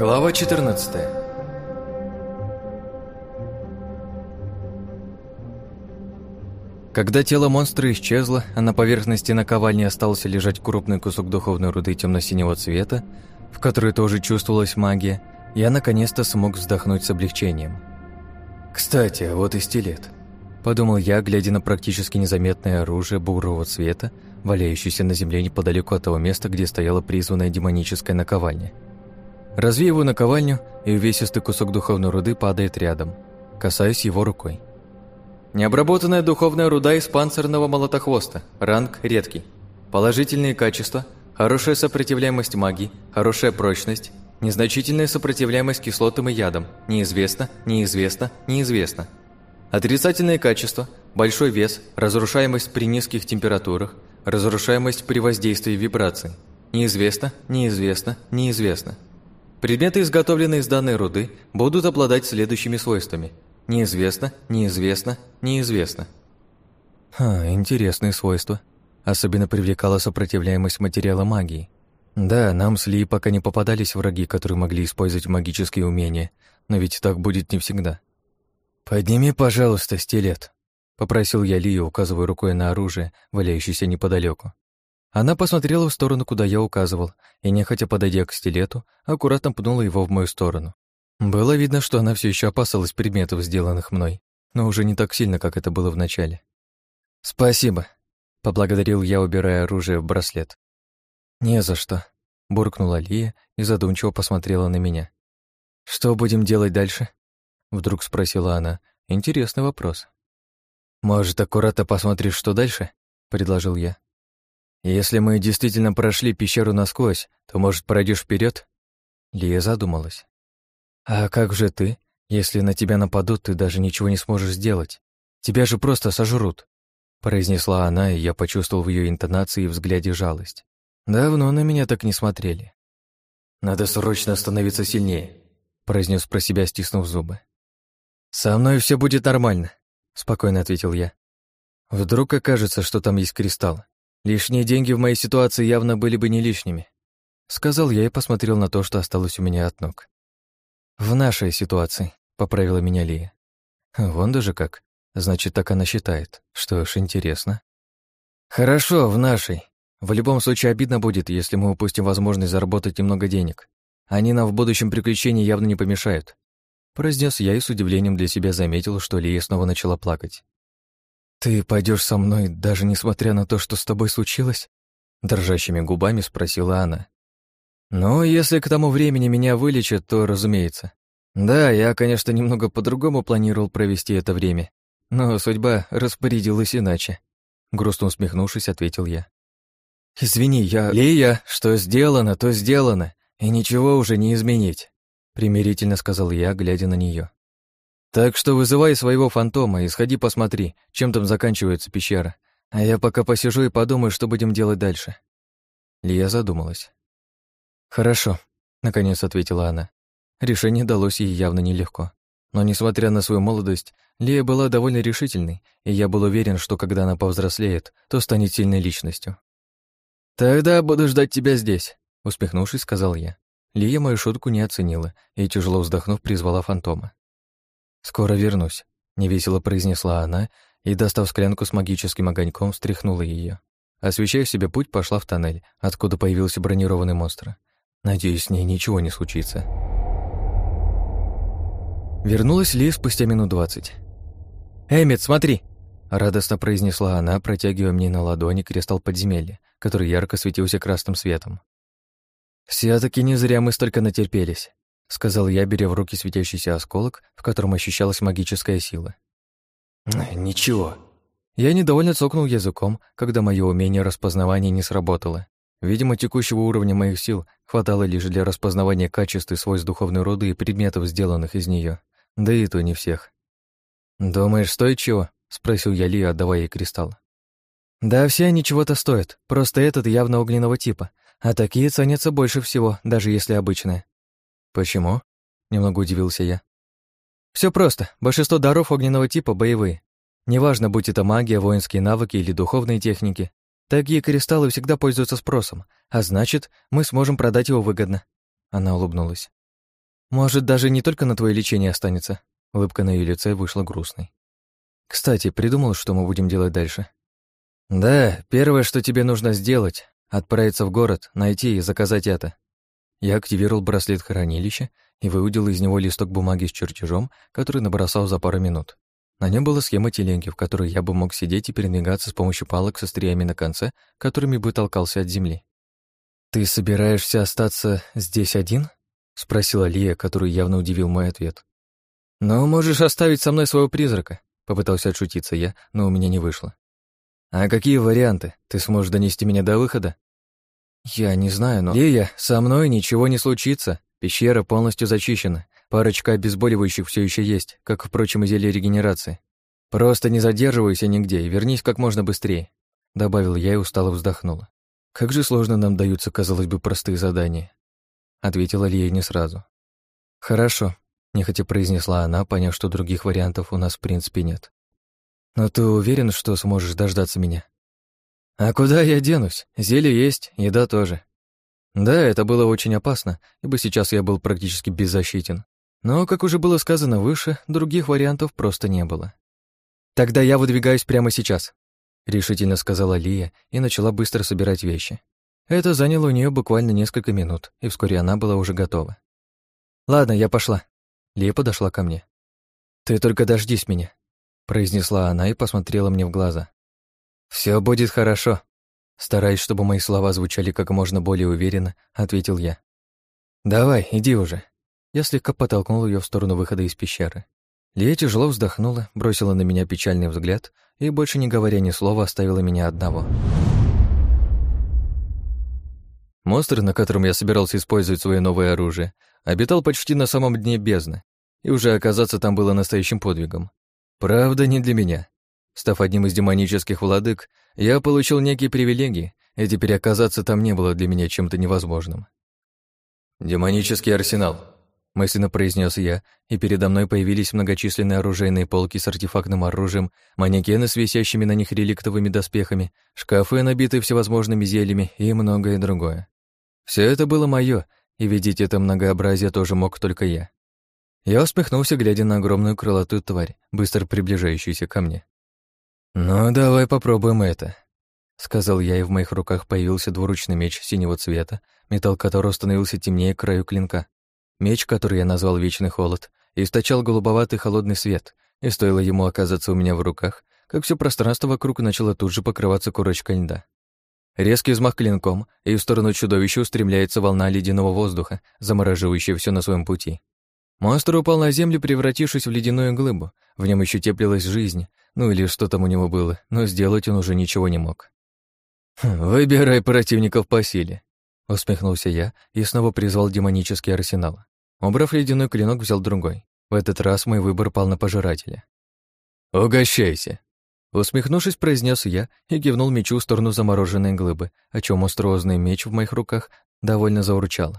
Глава 14 Когда тело монстра исчезло, а на поверхности наковальни остался лежать крупный кусок духовной руды темно-синего цвета, в которой тоже чувствовалась магия, я наконец-то смог вздохнуть с облегчением. «Кстати, вот и стилет», — подумал я, глядя на практически незаметное оружие бурого цвета, валяющееся на земле неподалеку от того места, где стояла призванная демоническая наковальня. Разви его наковальню, и увесистый кусок духовной руды падает рядом. Касаюсь его рукой. Необработанная духовная руда из панцирного молотохвоста. Ранг редкий. Положительные качества. Хорошая сопротивляемость магии, хорошая прочность, незначительная сопротивляемость кислотам и ядам. Неизвестно, неизвестно, неизвестно. Отрицательные качества. Большой вес, разрушаемость при низких температурах, разрушаемость при воздействии вибраций. Неизвестно, неизвестно, неизвестно. Предметы, изготовленные из данной руды, будут обладать следующими свойствами. Неизвестно, неизвестно, неизвестно. Ха, интересные свойства. Особенно привлекала сопротивляемость материала магии. Да, нам с Ли пока не попадались враги, которые могли использовать магические умения, но ведь так будет не всегда. «Подними, пожалуйста, стилет», — попросил я Лию, указывая рукой на оружие, валяющееся неподалеку. Она посмотрела в сторону, куда я указывал, и, нехотя подойдя к стилету, аккуратно пнула его в мою сторону. Было видно, что она все еще опасалась предметов, сделанных мной, но уже не так сильно, как это было в начале. «Спасибо», — поблагодарил я, убирая оружие в браслет. «Не за что», — буркнула Лия и задумчиво посмотрела на меня. «Что будем делать дальше?» — вдруг спросила она. «Интересный вопрос». «Может, аккуратно посмотришь, что дальше?» — предложил я. «Если мы действительно прошли пещеру насквозь, то, может, пройдешь вперед? Лия задумалась. «А как же ты? Если на тебя нападут, ты даже ничего не сможешь сделать. Тебя же просто сожрут», — произнесла она, и я почувствовал в ее интонации и взгляде жалость. Давно на меня так не смотрели. «Надо срочно становиться сильнее», — произнес про себя, стиснув зубы. «Со мной все будет нормально», — спокойно ответил я. «Вдруг окажется, что там есть кристалл. Лишние деньги в моей ситуации явно были бы не лишними. Сказал я и посмотрел на то, что осталось у меня от ног. В нашей ситуации, поправила меня Лия. Вон даже как. Значит, так она считает. Что ж, интересно. Хорошо, в нашей. В любом случае обидно будет, если мы упустим возможность заработать немного денег. Они нам в будущем приключении явно не помешают. Произнес я и с удивлением для себя заметил, что Лия снова начала плакать. «Ты пойдешь со мной, даже несмотря на то, что с тобой случилось?» Дрожащими губами спросила она. «Ну, если к тому времени меня вылечат, то разумеется. Да, я, конечно, немного по-другому планировал провести это время, но судьба распорядилась иначе». Грустно усмехнувшись, ответил я. «Извини, я... Лия, что сделано, то сделано, и ничего уже не изменить», примирительно сказал я, глядя на нее. Так что вызывай своего фантома и сходи посмотри, чем там заканчивается пещера. А я пока посижу и подумаю, что будем делать дальше. Лия задумалась. Хорошо, наконец ответила она. Решение далось ей явно нелегко. Но, несмотря на свою молодость, Лия была довольно решительной, и я был уверен, что когда она повзрослеет, то станет сильной личностью. «Тогда буду ждать тебя здесь», — усмехнувшись, сказал я. Лия мою шутку не оценила и, тяжело вздохнув, призвала фантома. «Скоро вернусь», — невесело произнесла она и, достав склянку с магическим огоньком, встряхнула ее. Освещая себе путь, пошла в тоннель, откуда появился бронированный монстр. Надеюсь, с ней ничего не случится. Вернулась Ли спустя минут двадцать. «Эммит, смотри!» — радостно произнесла она, протягивая мне на ладони кристалл подземелья, который ярко светился красным светом. все таки не зря мы столько натерпелись сказал я, беря в руки светящийся осколок, в котором ощущалась магическая сила. «Ничего». Я недовольно цокнул языком, когда мое умение распознавания не сработало. Видимо, текущего уровня моих сил хватало лишь для распознавания качеств и свойств духовной руды и предметов, сделанных из нее. Да и то не всех. «Думаешь, стоит чего?» — спросил я Ли, отдавая ей кристалл. «Да, все они чего-то стоят, просто этот явно огненного типа, а такие ценятся больше всего, даже если обычные. «Почему?» — немного удивился я. Все просто. Большинство даров огненного типа боевые. Неважно, будь это магия, воинские навыки или духовные техники. Такие кристаллы всегда пользуются спросом, а значит, мы сможем продать его выгодно. Она улыбнулась. Может, даже не только на твое лечение останется. Улыбка на ее лице вышла грустной. Кстати, придумал, что мы будем делать дальше? Да, первое, что тебе нужно сделать, отправиться в город, найти и заказать это. Я активировал браслет хранилища и выудил из него листок бумаги с чертежом, который набросал за пару минут. На нем была схема теленки, в которой я бы мог сидеть и передвигаться с помощью палок со стриями на конце, которыми бы толкался от земли. «Ты собираешься остаться здесь один?» — спросила Лия, которую явно удивил мой ответ. «Ну, можешь оставить со мной своего призрака», — попытался отшутиться я, но у меня не вышло. «А какие варианты? Ты сможешь донести меня до выхода?» «Я не знаю, но...» «Лия, со мной ничего не случится. Пещера полностью зачищена. Парочка обезболивающих все еще есть, как, впрочем, и зелье регенерации. Просто не задерживайся нигде и вернись как можно быстрее», — добавил я и устало вздохнула. «Как же сложно нам даются, казалось бы, простые задания», — ответила Лия не сразу. «Хорошо», — нехотя произнесла она, поняв, что других вариантов у нас в принципе нет. «Но ты уверен, что сможешь дождаться меня?» «А куда я денусь? Зелье есть, еда тоже». Да, это было очень опасно, ибо сейчас я был практически беззащитен. Но, как уже было сказано выше, других вариантов просто не было. «Тогда я выдвигаюсь прямо сейчас», — решительно сказала Лия и начала быстро собирать вещи. Это заняло у нее буквально несколько минут, и вскоре она была уже готова. «Ладно, я пошла». Лия подошла ко мне. «Ты только дождись меня», — произнесла она и посмотрела мне в глаза. Все будет хорошо», — стараясь, чтобы мои слова звучали как можно более уверенно, ответил я. «Давай, иди уже». Я слегка подтолкнул ее в сторону выхода из пещеры. Лия тяжело вздохнула, бросила на меня печальный взгляд и, больше не говоря ни слова, оставила меня одного. Монстр, на котором я собирался использовать свое новое оружие, обитал почти на самом дне бездны, и уже оказаться там было настоящим подвигом. Правда, не для меня. Став одним из демонических владык, я получил некие привилегии, и теперь оказаться там не было для меня чем-то невозможным. «Демонический арсенал», мысленно произнес я, и передо мной появились многочисленные оружейные полки с артефактным оружием, манекены с висящими на них реликтовыми доспехами, шкафы, набитые всевозможными зельями и многое другое. Все это было мое, и видеть это многообразие тоже мог только я. Я усмехнулся, глядя на огромную крылатую тварь, быстро приближающуюся ко мне. «Ну, давай попробуем это», — сказал я, и в моих руках появился двуручный меч синего цвета, металл которого становился темнее краю клинка. Меч, который я назвал «Вечный холод», источал голубоватый холодный свет, и стоило ему оказаться у меня в руках, как все пространство вокруг начало тут же покрываться корочкой льда. Резкий взмах клинком, и в сторону чудовища устремляется волна ледяного воздуха, замораживающая все на своем пути. Монстр упал на землю, превратившись в ледяную глыбу. В нем еще теплилась жизнь, ну или что там у него было, но сделать он уже ничего не мог. «Хм, «Выбирай противников по силе», — усмехнулся я и снова призвал демонический арсенал. Убрав ледяной клинок, взял другой. В этот раз мой выбор пал на пожирателя. «Угощайся!» Усмехнувшись, произнес я и кивнул мечу в сторону замороженной глыбы, о чем монструозный меч в моих руках довольно заурчал.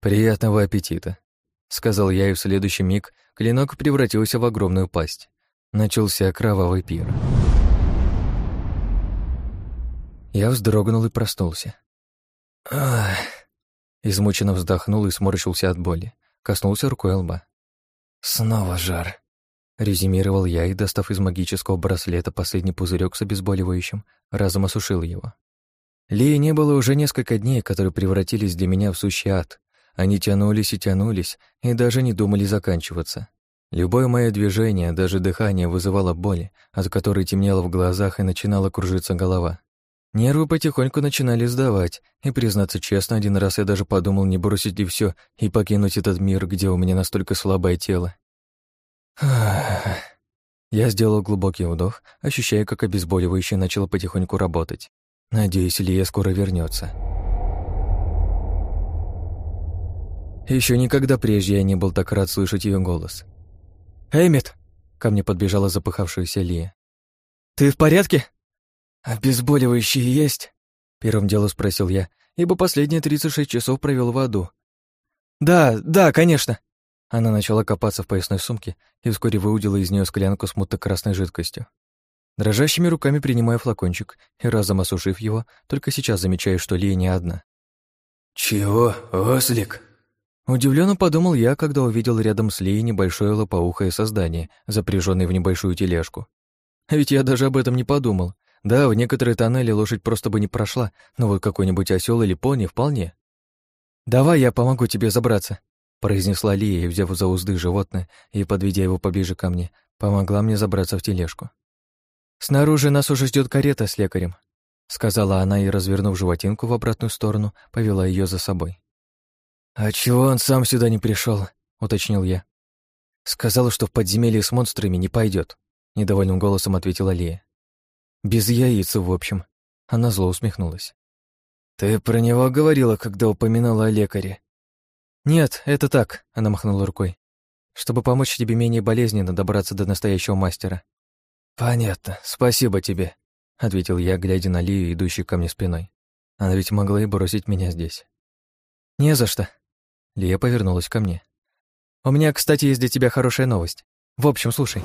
«Приятного аппетита!» — сказал я, и в следующий миг клинок превратился в огромную пасть. Начался кровавый пир. Я вздрогнул и проснулся. Ах! Измученно вздохнул и сморщился от боли. Коснулся рукой лба. «Снова жар», — резюмировал я и, достав из магического браслета последний пузырек с обезболивающим, разом осушил его. Лии не было уже несколько дней, которые превратились для меня в сущий ад. Они тянулись и тянулись, и даже не думали заканчиваться. Любое мое движение, даже дыхание вызывало боль, от которой темнело в глазах и начинала кружиться голова. Нервы потихоньку начинали сдавать, и, признаться честно, один раз я даже подумал, не бросить ли все и покинуть этот мир, где у меня настолько слабое тело. Я сделал глубокий вдох, ощущая, как обезболивающее начало потихоньку работать. Надеюсь, Лия скоро вернется. Еще никогда прежде я не был так рад слышать ее голос. «Эммит!» — ко мне подбежала запыхавшаяся Лия. «Ты в порядке?» «Обезболивающие есть?» — первым делом спросил я, ибо последние 36 часов провел в аду. «Да, да, конечно!» Она начала копаться в поясной сумке и вскоре выудила из нее склянку с мутно-красной жидкостью. Дрожащими руками принимая флакончик и разом осушив его, только сейчас замечаю, что Лия не одна. «Чего, ослик?» Удивленно подумал я, когда увидел рядом с Лией небольшое лопоухое создание, запряженное в небольшую тележку. Ведь я даже об этом не подумал. Да, в некоторые тоннели лошадь просто бы не прошла, но вот какой-нибудь осел или пони вполне. «Давай я помогу тебе забраться», — произнесла Лия, взяв за узды животное и, подведя его поближе ко мне, помогла мне забраться в тележку. «Снаружи нас уже ждет карета с лекарем», — сказала она и, развернув животинку в обратную сторону, повела ее за собой. «А чего он сам сюда не пришел? уточнил я. «Сказал, что в подземелье с монстрами не пойдет, недовольным голосом ответила Лия. «Без яиц, в общем». Она зло усмехнулась. «Ты про него говорила, когда упоминала о лекаре?» «Нет, это так», — она махнула рукой. «Чтобы помочь тебе менее болезненно добраться до настоящего мастера». «Понятно, спасибо тебе», — ответил я, глядя на Лию, идущую ко мне спиной. Она ведь могла и бросить меня здесь. «Не за что». Лия повернулась ко мне. «У меня, кстати, есть для тебя хорошая новость. В общем, слушай».